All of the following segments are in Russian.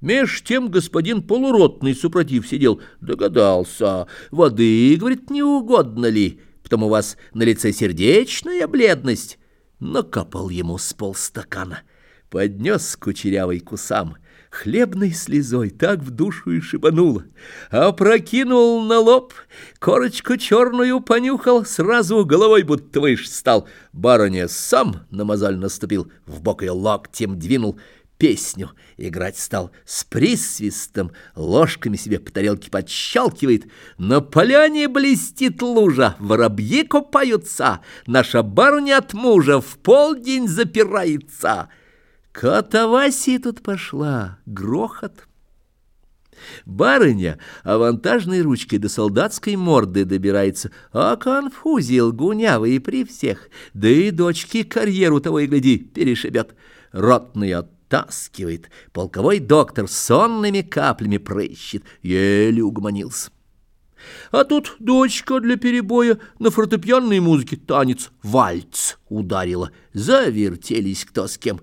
Меж тем господин полуротный супротив сидел, догадался. Воды, говорит, не угодно ли, потому у вас на лице сердечная бледность. Накапал ему с полстакана, поднес кучерявый кусам, хлебной слезой так в душу и шибануло. Опрокинул на лоб, корочку черную понюхал, сразу головой будто выше стал. Барыня сам на мозоль наступил, в бок ее локтем двинул — песню играть стал с присвистом, ложками себе по тарелке подщелкивает. На поляне блестит лужа, воробьи купаются, наша барыня от мужа в полдень запирается. Катавасия тут пошла, грохот. Барыня авантажной ручкой до солдатской морды добирается, а конфузил гунявый при всех, да и дочки карьеру того и гляди перешибет. Ротный от оттаскивает. Полковой доктор сонными каплями прыщет, еле угомонился. А тут дочка для перебоя на фортепианной музыке танец вальц ударила. Завертелись кто с кем.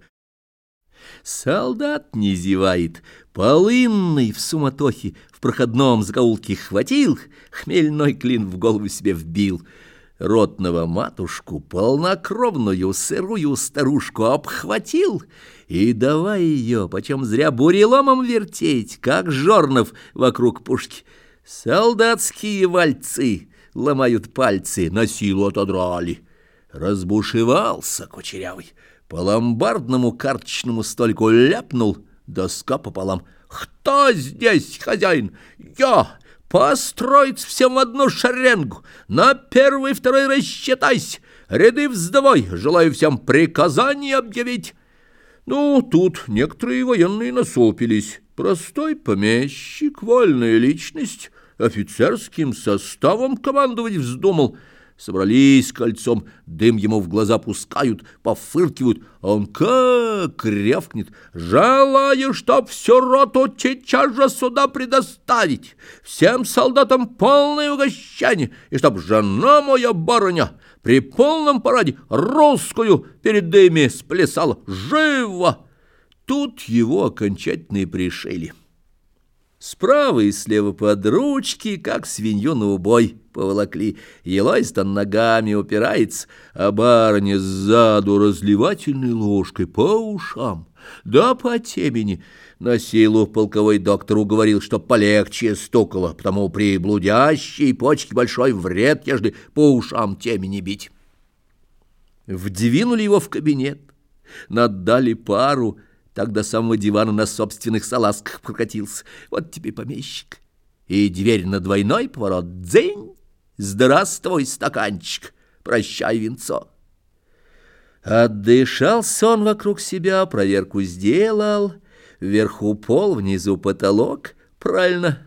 Солдат не зевает, полынный в суматохе в проходном закоулке хватил, хмельной клин в голову себе вбил — ротного матушку, полнокровную сырую старушку, обхватил и давай ее, почем зря буреломом вертеть, как жорнов вокруг пушки. Солдатские вальцы ломают пальцы, на силу отодрали. Разбушевался кучерявый, по ломбардному карточному стольку ляпнул, доска пополам. «Кто здесь хозяин? Я!» Построить всем в одну шеренгу, на первый, второй рассчитайся, ряды вздовой, желаю всем приказание объявить. Ну, тут некоторые военные насупились. Простой помещик, вольная личность, офицерским составом командовать вздумал — Собрались кольцом, дым ему в глаза пускают, пофыркивают, а он как рявкнет. «Желаю, чтоб всю роту сейчас же сюда предоставить, всем солдатам полное угощение, и чтоб жена моя барыня при полном параде русскую перед дыми сплясала. Живо!» Тут его окончательно и пришили. Справа и слева под ручки, как свинью на убой, поволокли. Елайстон ногами упирается, а барыня сзаду разливательной ложкой по ушам, да по темени. На силу полковой доктор уговорил, что полегче стукало, потому при блудящей почке большой вред, ежели по ушам темени бить. Вдвинули его в кабинет, наддали пару — так до самого дивана на собственных салазках прокатился. Вот тебе помещик. И дверь на двойной поворот. Дзынь! Здравствуй, стаканчик! Прощай, венцо! Отдышался он вокруг себя, проверку сделал. Вверху пол, внизу потолок. Правильно,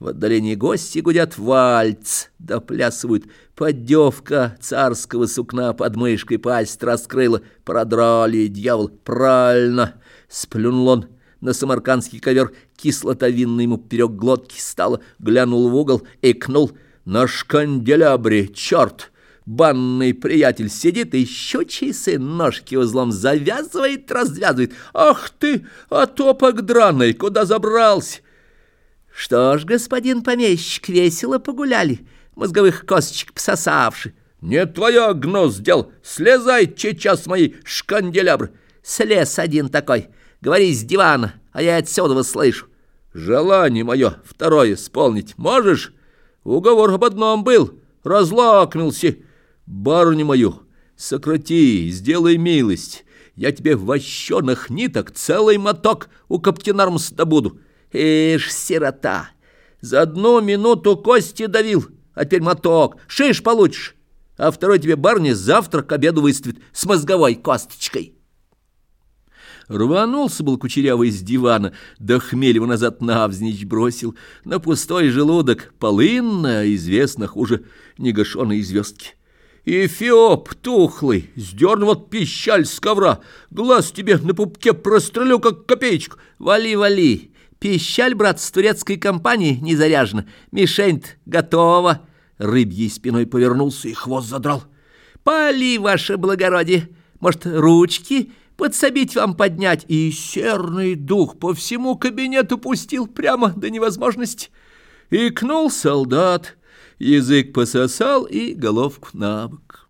в отдалении гости гудят вальц, доплясывают. Поддевка царского сукна под мышкой пасть раскрыла. Продрали, дьявол, правильно. Сплюнул он на самаркандский ковер, кислота винная ему поперек глотки стала, глянул в угол, икнул. На шканделябре, черт! Банный приятель сидит и щучий сын ножки узлом завязывает, развязывает. Ах ты, а топок драный, куда забрался? Что ж, господин помещик, весело погуляли, мозговых косточек пососавши. Не твое гнус дел, слезай сейчас мои шканделябры. Слез один такой, говори с дивана, а я отсюда вас слышу. Желание мое второе исполнить можешь? Уговор об одном был, разлакмился. Барыню мою, сократи, сделай милость. Я тебе в вощеных ниток целый моток у каптенармса добуду. Ишь, сирота, за одну минуту кости давил, а теперь моток, шиш получишь, а второй тебе барни завтра к обеду выставит с мозговой косточкой. Рванулся был кучерявый с дивана, да хмель назад навзничь бросил. На пустой желудок полынно, известно хуже негашеной звездки. И Феоп тухлый, сдернул от пищаль с ковра, глаз тебе на пупке прострелю, как копеечку. Вали, вали, Пищаль, брат, с турецкой компании не заряжена. мишень готова. Рыбьей спиной повернулся и хвост задрал. Пали, ваше благородие. Может, ручки подсобить вам поднять, и серный дух по всему кабинету пустил прямо до невозможности. Икнул солдат, язык пососал и головку на бок.